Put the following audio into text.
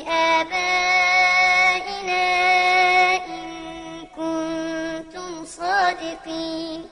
بآبائنا إن كنتم صادقين.